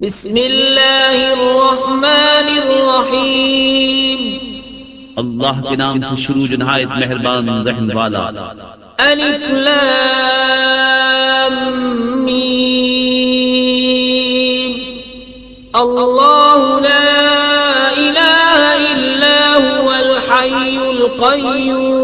بسم اللہ الرحمن الرحیم. اللہ کے نام سے شروع جو نہایت مہربان رحم والا. الف لام میم. اللہ لا الہ الا هو الحی القیوم.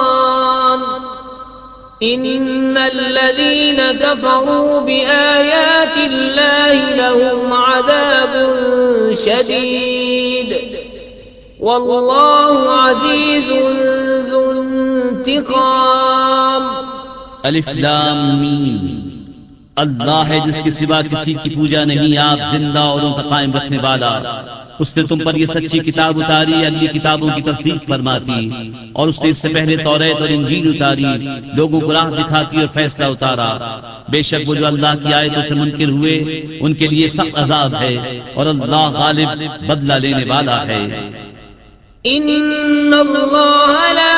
إن الذين كفروا بآيات الله لهم عذاب شديد. والله عزيز ذو انتقام. الف لام میم. اللہ ہے جس کے سوا کسی کی پوجا نہیں، آپ زندہ اور ان کا قائم رکھنے والا. اس نے تم پر یہ سچی کتاب اتاری اگلی کتابوں کی تصدیق فرماتی اور اس نے اس سے پہلے توریت اور انجیل اتاری لوگوں کو راہ دکھاتی اور فیصلہ اتارا۔ بے شک وہ جو اللہ کی آیتوں سے منکر ہوئے ان کے لیے سخت عذاب ہے اور اللہ غالب بدلہ لینے والا ہے۔ ان اللہ لا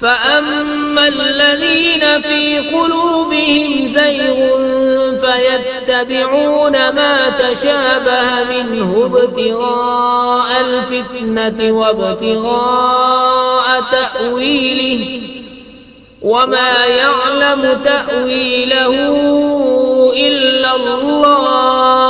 فأما الذين في قلوبهم زيغ فيتبعون ما تشابه منه ابتغاء الفتنة وابتغاء تأويله وما يعلم تأويله إلا الله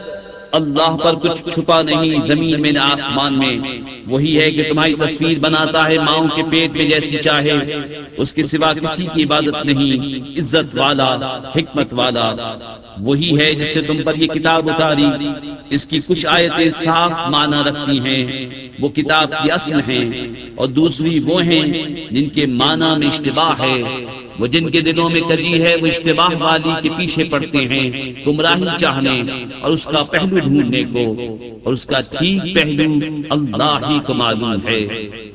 اللہ پر کچھ چھپا نہیں، زمین میں نہ آسمان میں۔ وہی ہے کہ تمہاری تصویر بناتا ہے ماؤں کے پیٹ میں جیسی چاہے۔ اس کے سوا کسی کی عبادت نہیں، عزت والا، حکمت والا۔ وہی ہے جس سے تم پر یہ کتاب اتاری۔ اس کی کچھ آیتیں صاف معنی رکھتی ہیں۔ وہ کتاب کی اصل ہیں۔ اور دوسری وہ ہیں جن کے معنی میں اشتباہ ہے۔ وہ جن کے دلوں میں کجی ہے، وہ اشتباہ والی کے پیچھے پڑتے ہیں، گمراہی چاہنے اور اس کا پہلو ڈھونڈنے کو۔ اور اس کا ٹھیک پہلو اللہ ہی کو معلوم ہے۔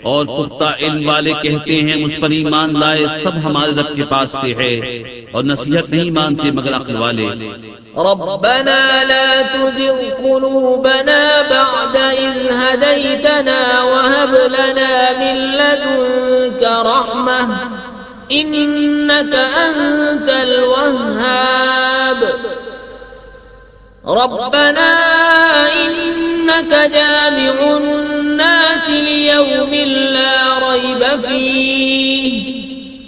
اور پختہ علم والے کہتے ہیں اس پر ایمان لائے سب ہمارے رب کے پاس سے ہے۔ اور نصیحت نہیں مانتے مگر عقل والے۔ ربنا لا تزغ قلوبنا بعد إذ هديتنا وهب لنا من لدنك رحمة۔ إنك أنت الوهاب. ربنا إنك جامع الناس ليوم لا ريب فيه.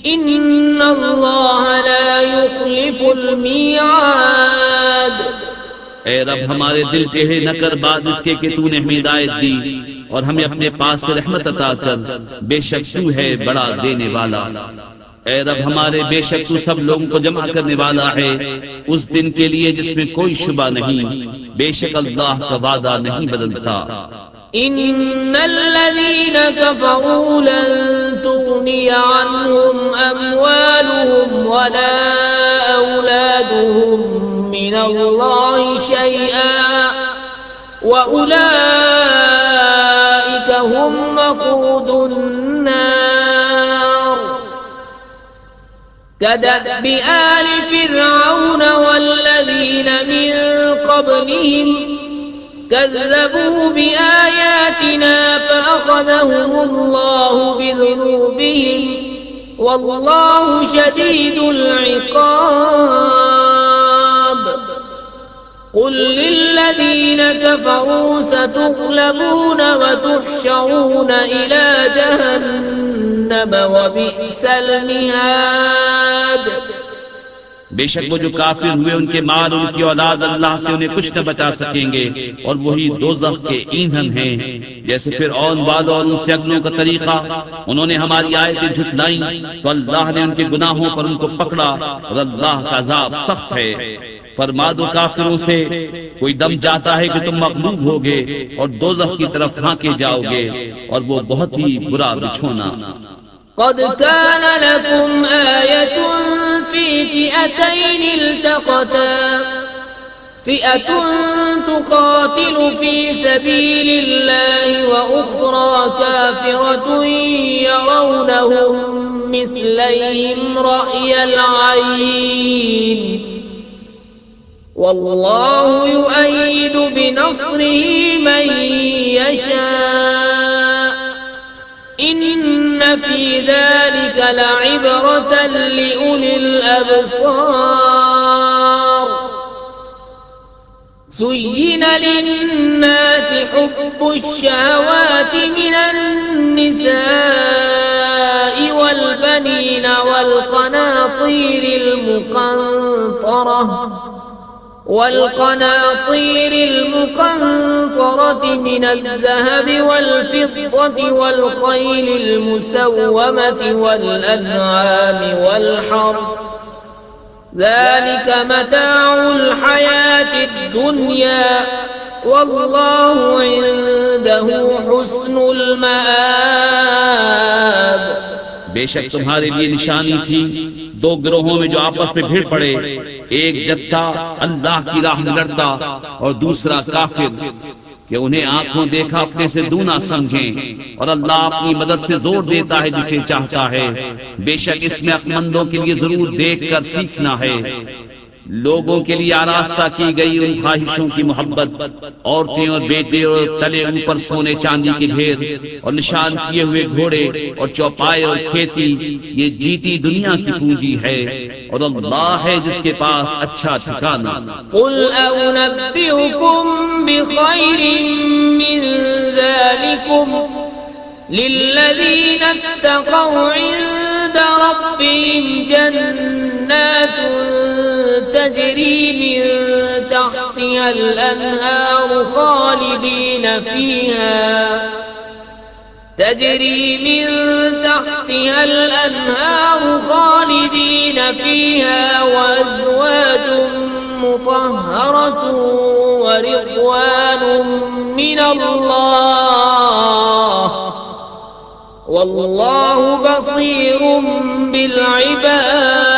إن الله لا يخلف الميعاد. اے رب، ہمارے دل ٹیڑھے نہ کر بعد اس کے کہ تو نے ہمیں ہدایت دی اور ہمیں اپنے پاس سے رحمت عطا کر، بے شک تو ہے بڑا دینے والا۔ اے رب، ہمارے بے شک تو سب لوگوں کو جمع کرنے والا ہے۔ اس دن کے لیے جس میں کوئی شبہ نہیں، بے شک اللہ کا وعدہ نہیں بدلتا۔ إن الذين كفروا لن تغني عنهم أموالهم ولا أولادهم من الله شيئا وأولئك هم مقود كدأب آل فرعون والذين من قبلهم كذبوا بآياتنا فأخذهم الله بذنوبهم والله شديد العقاب قل للذين كفروا ستغلبون وتحشرون إلى جهنم وبئس المهاد بے شک وہ جو کافر ہوئے ان کے مال ان کی اولاد اللہ سے انہیں کچھ نہ بچا سکیں گے اور وہی دو کے ایندھن ہیں۔ جیسے پھر اون والوں اور ان سے اگلوں کا طریقہ۔ انہوں نے ہماری آیتیں جھٹلائیں تو اللہ نے ان کے گناہوں پر ان کو پکڑا اور اللہ کا عذاب سخت ہے۔ فرما دو کافروں سے، کوئی دم جاتا ہے کہ تم مغلوب ہوگے اور دو کی طرف ہانکے جاؤ گے اور وہ بہت ہی برا بچھونا۔ قد كان لكم آية في فئتين التقتا، فئة تقاتل في سبيل الله وأخرى كافرة يرونهم مثليهم رأي العين. والله يؤيد بنصره من يشاء. إن في ذلك لعبرة لأولي الأبصار. زين للناس حب الشهوات من النساء والبنين والقناطير المقنطرة. والقناطير المقنطرة من الذهب والفضة والخيل المسومة والأنعام والحرف ذلك متاع الحياة الدنيا. والله عنده حسن المآب. بے شک تمہارے لیے نشانی تھی دو گروہوں میں جو آپس میں بھیڑ پڑے۔ ایک جتھا اللہ کی راہ میں لڑتا اور دوسرا کافر کہ انہیں آنکھوں دیکھا اپنے سے دونا سمجھیں اور اللہ اپنی مدد سے زور دیتا ہے جسے چاہتا ہے۔ بے شک اس میں عقمندوں کے لیے ضرور دیکھ کر سیکھنا ہے۔ لوگوں کے لیے آراستہ کی گئی ان خواہشوں کی محبت، عورتیں اور بیٹے اور تلے اوپر سونے چاندی کے ڈھیر اور نشان کیے ہوئے گھوڑے اور چوپائے اور کھیتی، یہ جیتی دنیا کی پونجی ہے اور اللہ ہے جس کے پاس اچھا ٹھکانا قل أنبئكم بخير من ذلكم للذين اتقوا عند ربهم جنات تجري من تحتها الأنهار خالدين فيها. تجري من تحتها الأنهار خالدين فيها وأزواج مطهرة ورضوان من الله. والله بصير بالعباد.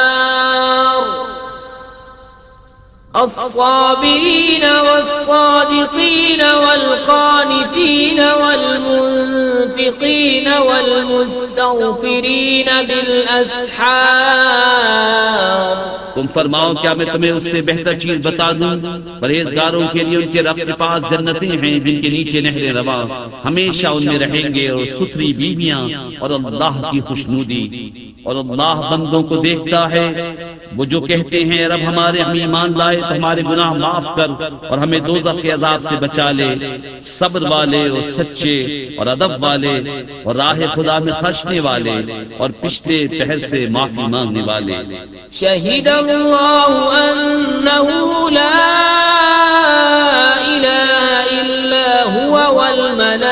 الصابرين والصادقين والقانتين والمنفقين والمستغفرين بالأسحار. تم فرماؤ کیا میں تمہیں اس سے بہتر چیز بتا دوں؟ پرہیزگاروں کے لیے ان کے رب کے پاس جنتیں ہیں جن کے نیچے نہریں روا۔ ہمیشہ ان میں رہیں گے اور ستھری بیویاں اور اللہ کی خوشنودی۔ اور اللہ بندوں کو دیکھتا ہے۔ وہ جو کہتے ہیں، رب ہمارے ہم ایمان لائے تو ہمارے گناہ معاف کر اور ہمیں دوزخ کے عذاب سے بچا لے۔ صبر والے اور سچے اور ادب والے اور راہ خدا میں خرچنے والے اور پچھلے پہر سے معافی مانگنے والے۔ شہید الله أنه لا إله إلا هو والملائكة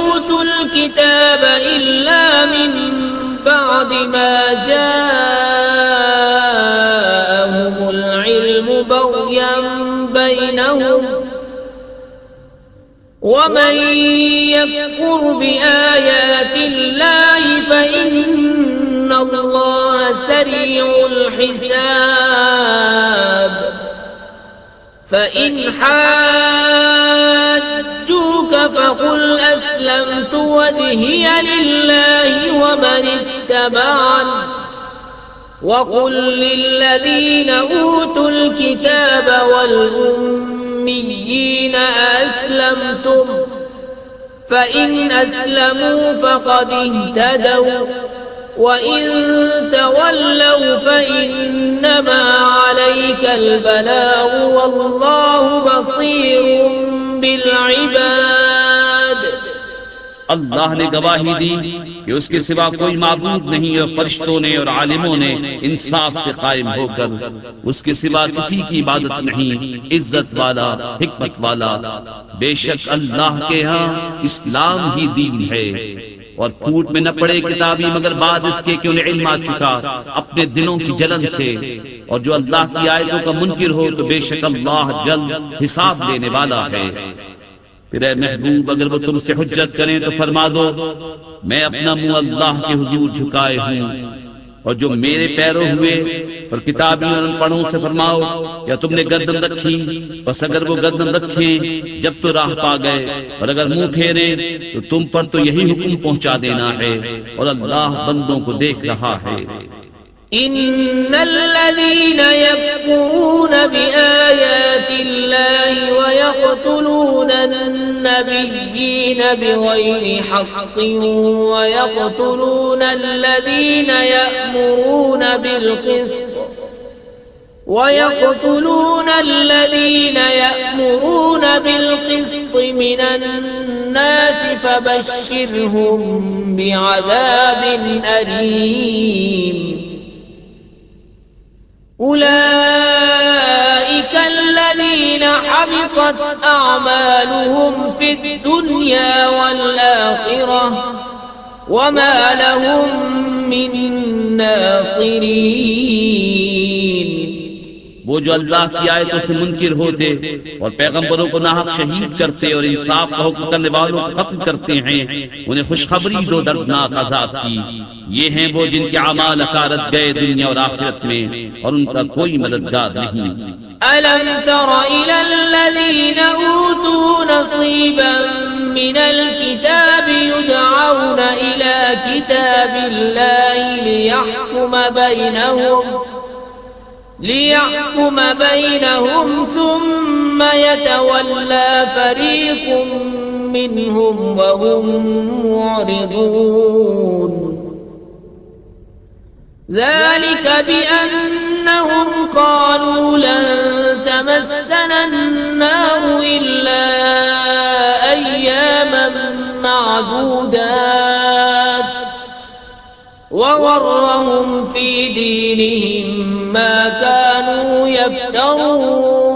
بما جاءهم العلم بغيا بينهم ومن يكفر بآيات الله فإن الله سريع الحساب فإن حاجوك فقل أسلمت وجهي لله ومن اتبعن وقل للذين أوتوا الكتاب والأميين أسلمتم فإن أسلموا فقد اهتدوا وَإِن تَوَلَّوْا فَإِنَّمَا عَلَيْكَ الْبَلَاغُ وَاللَّهُ بَصِيرٌ بِالْعِبَادِ اللہ نے گواہی دی کہ اس کے سوا کوئی معبود نہیں اور فرشتوں نے اور عالموں نے انصاف سے قائم ہو کر اس کے سوا کسی کی عبادت نہیں، عزت والا، حکمت والا۔ بے شک اللہ کے ہاں اسلام ہی دین ہے۔ اور پھوٹ میں نہ پڑے کتابی، مگر بعد اس کے کہ انہیں علم آ چکا؟ اپنے دلوں کی جلن سے۔ اور جو اللہ کی آیتوں کا منکر ہو، تو بے شک اللہ جلد حساب لینے والا ہے۔ پھر اے محبوب، اگر وہ تم سے حجت کریں تو فرما دو، میں اپنا منہ اللہ کے حضور جھکائے ہوں۔ اور جو میرے پیروں ہوئے اور کتابی اور پڑھوں سے فرماؤ یا تم نے گردن رکھی بس اگر وہ گردن رکھیں جب تو راہ پا گئے اور اگر منہ پھیرے تو تم پر تو یہی حکم پہنچا دینا ہے اور اللہ بندوں کو دیکھ رہا ہے۔ ان الذين يكفرون بآيات الله ويقتلون النبيين بغير حق ويقتلون الذين يأمرون بالقسط ويقتلون الذين يأمرون بالقسط من الناس فبشرهم بعذاب أليم أولئك الذين حبطت أعمالهم في الدنيا والآخرة وما لهم من ناصرين. وہ جو اللہ کی آیتوں سے منکر ہوتے اور پیغمبروں کو ناحق شہید کرتے اور انصاف کا حکم کرنے والوں کو قتل کرتے ہیں، انہیں خوشخبری دو دردناک عذاب کی۔ یہ ہیں وہ جن کے اعمال اکارت گئے دنیا اور آخرت میں اور ان کا کوئی مددگار نہیں۔ ألم تر إلى الذين أوتوا نصيبا من الكتاب يدعون إلى كتاب الله ليحكم بينهم ليحكم بينهم ثم يتولى فريق منهم وهم معرضون ذلك بأنهم قالوا لن تمسنا النار إلا أياما معدودات وغرهم في دينهم ما كانوا يفترون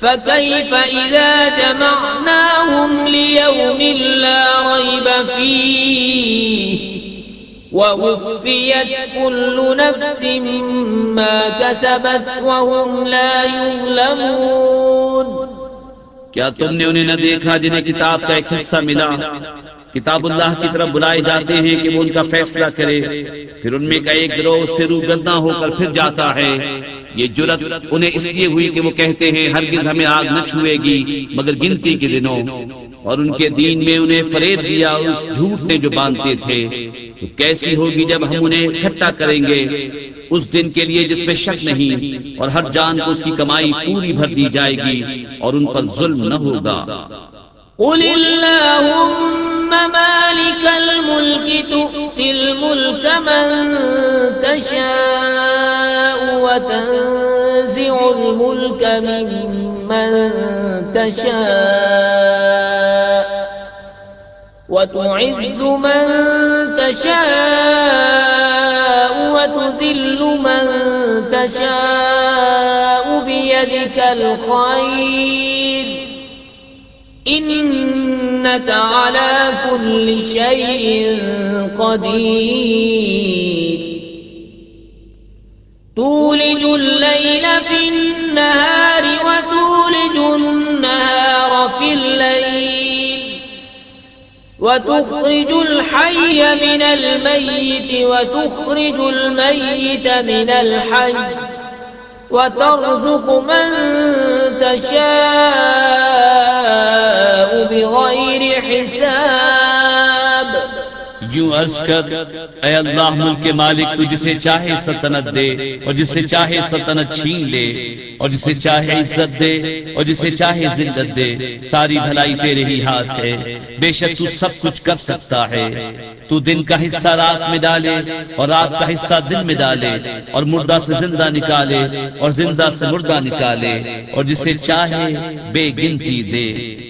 فكيف إذا جمعناهم ليوم لا ريب فيه ووفيت كل نفس ما كسبت وهم لا يظلمون کیا تم نے انہیں نہ دیکھا جنہیں کتاب کا ایک حصہ ملا؟ کتاب اللہ کی طرف بلائے جاتے ہیں کہ وہ ان کا فیصلہ کرے۔ پھر ان میں کا ایک گروہ سے رو ہو کر پھر جاتا ہے۔ یہ جرت انہیں اس لیے ہوئی کہ وہ کہتے ہیں، ہرگز ہمیں آگ نہ چھوئے گی مگر گنتی کے دنوں۔ اور ان کے دین میں انہیں فریب دیا اس جھوٹ نے جو باندھتے تھے۔ تو کیسی ہوگی جب ہم انہیں اکٹھا کریں گے؟ اس دن کے لیے جس میں شک نہیں، اور ہر جان کو اس کی کمائی پوری بھر دی جائے گی اور ان پر ظلم نہ ہوگا۔ قل اللهم مالك الملك تؤتي الملك من تشاء وتنزع الملك ممن تشاء وتعز من تشاء وتذل من تشاء بيدك بيدك الخير إنك على كل شيء قدير. تولج الليل في النهار وتولج النهار في الليل. وتخرج الحي من الميت وتخرج الميت من الحي. وترزق من تشاء. بغير حساب۔ یوں عرض کر، اے اللہ ملک کے مالک، تو جسے چاہے سلطنت دے اور جسے چاہے سلطنت چھین لے اور جسے چاہے عزت دے اور جسے چاہے ذلت دے، ساری بھلائی تیرے ہی ہاتھ ہے۔ بے شک تو سب کچھ کر سکتا ہے۔ تو دن کا حصہ رات میں ڈالے اور رات کا حصہ دن میں ڈالے اور مردہ سے زندہ نکالے اور زندہ سے مردہ نکالے اور جسے چاہے بے گنتی دے۔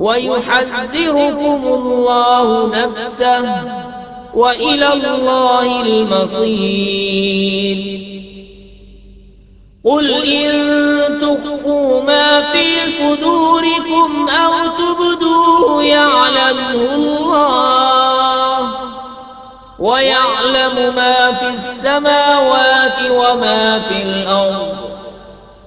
ويحذركم الله نفسه وإلى الله المصير قل إن تخفوا ما في صدوركم أو تبدوه يعلمه الله ويعلم ما في السماوات وما في الأرض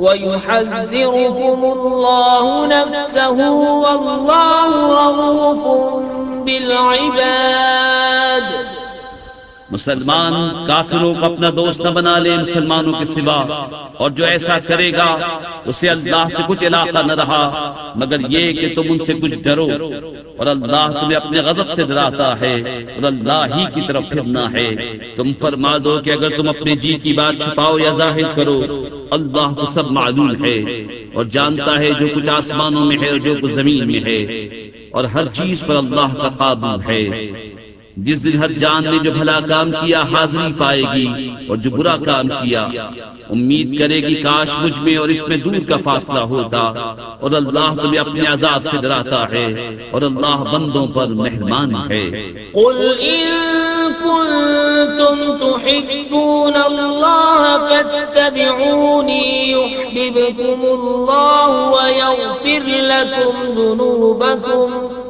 ويحذركم الله نفسه والله رغوف بالعباد مسلمان کافروں کو اپنا دوست نہ بنا لے، مسلمانوں کے سوا۔ اور جو ایسا کرے گا، اسے اللہ سے کچھ علاقہ نہ رہا۔ مگر یہ کہ تم ان سے کچھ ڈرو۔ اور اللہ تمہیں اپنے غضب سے ڈراتا ہے، اور اللہ ہی کی طرف پھرنا ہے۔ تم فرما دو کہ اگر تم اپنے جی کی بات چھپاؤ یا ظاہر کرو، اللہ کو سب معلوم ہے۔ اور جانتا ہے جو کچھ آسمانوں میں ہے اور جو کچھ زمین میں ہے۔ اور ہر چیز پر اللہ کا قابو ہے۔ جس دن ہر جان نے جو بھلا کام کیا حاضری پائے گی اور جو برا کام کیا، امید کرے گی کاش مجھ میں اور اس میں دور کا فاصلہ ہوتا اور اللہ تمہیں اپنے عذاب سے ڈراتا ہے اور اللہ بندوں پر مہمان ہے۔ قل ان كنتم تحبون الله فاتبعوني يحببكم الله ويغفر لكم ذنوبكم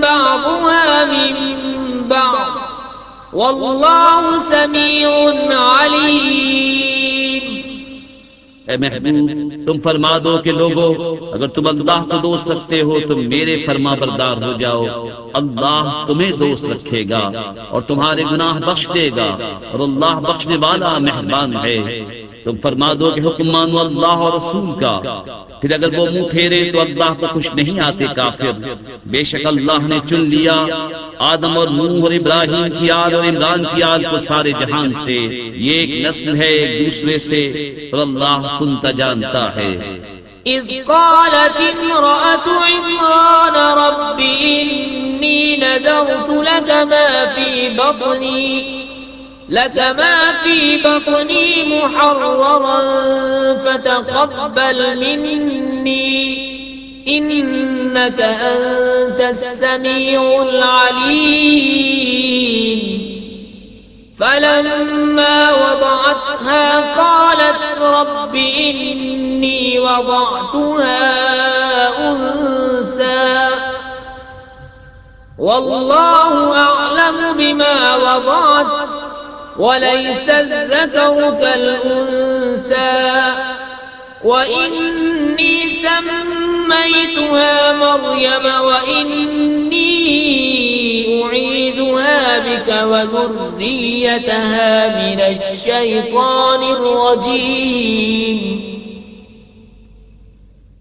بعضها من بعض والله سميع عليم اے محبوب، تم فرما دو کہ لوگو، اگر تم اللہ کو دوست رکھتے ہو تم میرے فرما بردار ہو جاؤ۔ اللہ تمہیں دوست رکھے گا اور تمہارے گناہ بخش دے گا اور اللہ بخشنے والا مہربان ہے۔ تم فرما دو کہ حکم مانو اللہ اور رسول کا۔ پھر اگر وہ منہ پھیرے تو اللہ کو خوش نہیں آتے کافر۔ بے شک اللہ نے چن لیا۔ آدم اور نوح اور ابراہیم کی آل اور عمران کی آل کو سارے جہان سے۔ یہ ایک نسل ہے ایک دوسرے سے۔ اور اللہ سنتا جانتا ہے۔ إذ قالت امرأة عمران رب إني نذرت لك ما في بطني۔ لك ما في بطني محررا فتقبل مني. إنك أنت السميع العليم. فلما وضعتها قالت رب إني وضعتها أنثى. والله أعلم بما وضعت. وليس الذكر كالأنثى وإني سميتها مريم وإني أعيدها بك وذريتها من الشيطان الرجيم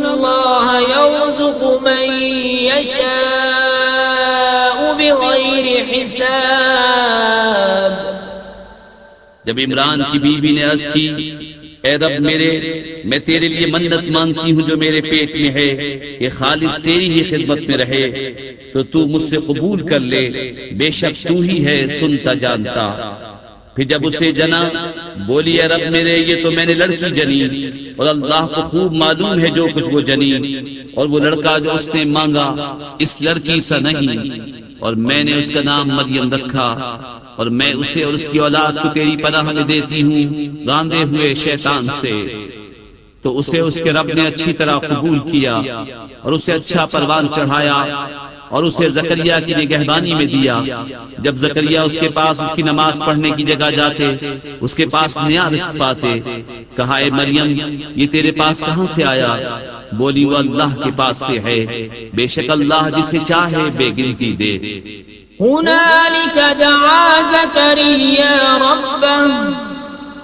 الله يرزق من يشاء بغير حساب۔ جب عمران کی بیوی نے عرض کی، اے رب میرے، میں تیرے لیے منت مانگتی ہوں جو میرے پیٹ میں ہے، یہ خالص تیری ہی خدمت میں رہے، تو تو مجھ سے قبول کر لے، بے شک تو ہی ہے، سنتا جانتا۔ پھر جب اسے جنا، بولی، اے رب میرے، یہ تو میں نے لڑکی جنی اور اللہ کو خوب معلوم ہے جو کچھ وہ جنی اور وہ لڑکا جو اس نے مانگا، اس لڑکی سا نہیں۔ اور میں نے اس کا نام مریم رکھا اور میں اسے اور اس کی اولاد کو تیری پناہ میں دیتی ہوں، راندے ہوئے شیطان سے۔ تو اسے اس کے رب نے اچھی طرح قبول کیا اور اسے اچھا پروان چڑھایا۔ اور اسے زکریا کی نگہبانی میں دیا۔ جب زکریا اس کے پاس اس کی نماز پڑھنے کی جگہ جاتے اس کے پاس نیا رزق پاتے۔ کہا اے مریم یہ تیرے پاس کہاں سے آیا؟ بولی وہ اللہ کے پاس سے ہے۔ بے شک اللہ جسے چاہے بے گنتی دے۔ هنالك دعا زكريا ربه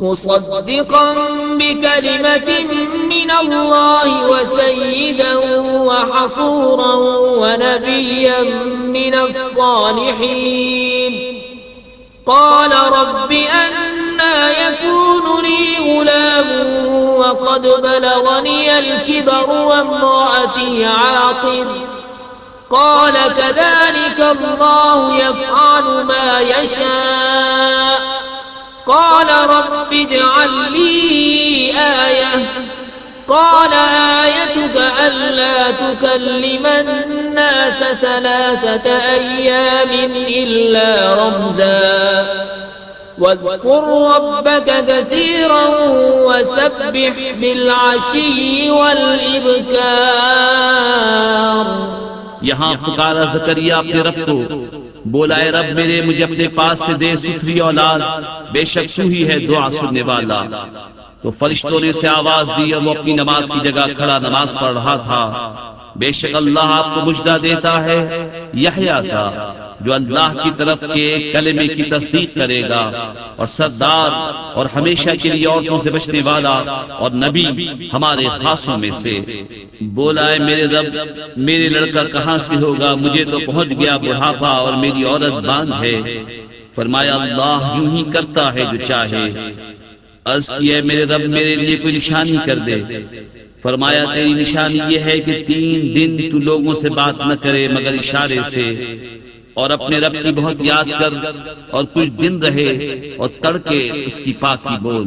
مصدقا بكلمة من الله وسيدا وحصورا ونبيا من الصالحين. قال رب أنا يكون لي غلام وقد بلغني الكبر وامرأتي عاقر. قال كذلك الله يفعل ما يشاء. قال رب اجعل لي آية. قال آيتك ألا تكلم الناس ثلاثة أيام إلا رمزا. واذكر ربك كثيرا وسبح بالعشي والإبكار. یہاں پکارا زکریا اپنے رب کو بولا اے رب میرے، مجھے اپنے پاس سے دے ستھری اولاد۔ بے شک تو ہی ہے دعا سننے والا۔ تو فرشتوں نے اسے آواز دی اور وہ اپنی نماز کی جگہ کھڑا نماز پڑھ رہا تھا۔ بے شک اللہ آپ کو مجدہ دیتا ہے یحییٰ کا۔ جو اللہ کی طرف کے کلمے کی تصدیق کرے گا اور سردار اور ہمیشہ کے لیے عورتوں سے بچنے والا اور نبی ہمارے خاصوں میں سے بولا ہے میرے رب، میرے لڑکا کہاں سے ہوگا؟ مجھے تو پہنچ گیا بڑھاپا اور میری عورت باندھ ہے۔ فرمایا، اللہ یوں ہی کرتا ہے جو چاہے۔ عرض کیا میرے رب، میرے لیے کوئی نشانی کر دے۔ فرمایا، تیری نشانی یہ ہے کہ تین دن تو لوگوں سے بات نہ کرے مگر اشارے سے۔ اور اپنے رب کی بہت یاد کر اور کچھ دن رہے اور تڑکے اس کی پاکی بول۔